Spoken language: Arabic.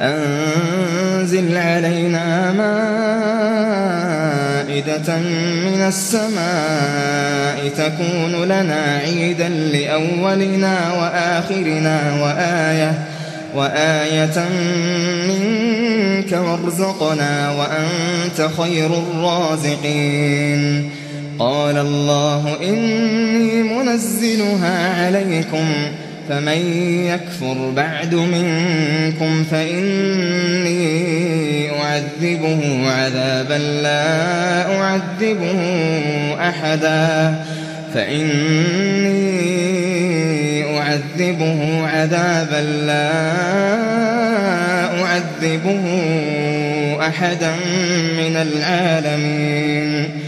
أنزل علينا مائدة من السماء تكون لنا عيدا لأولنا وآخرنا وآية وآية منك وارزقنا وأنت خير الرازقين. قال الله إني منزلها عليكم فمن يكفر بعد منكم فإني أعذبه عذابا لا أعذبه أحدا. فإني أعذبه عذابا لا أعذبه أحدا من العالمين.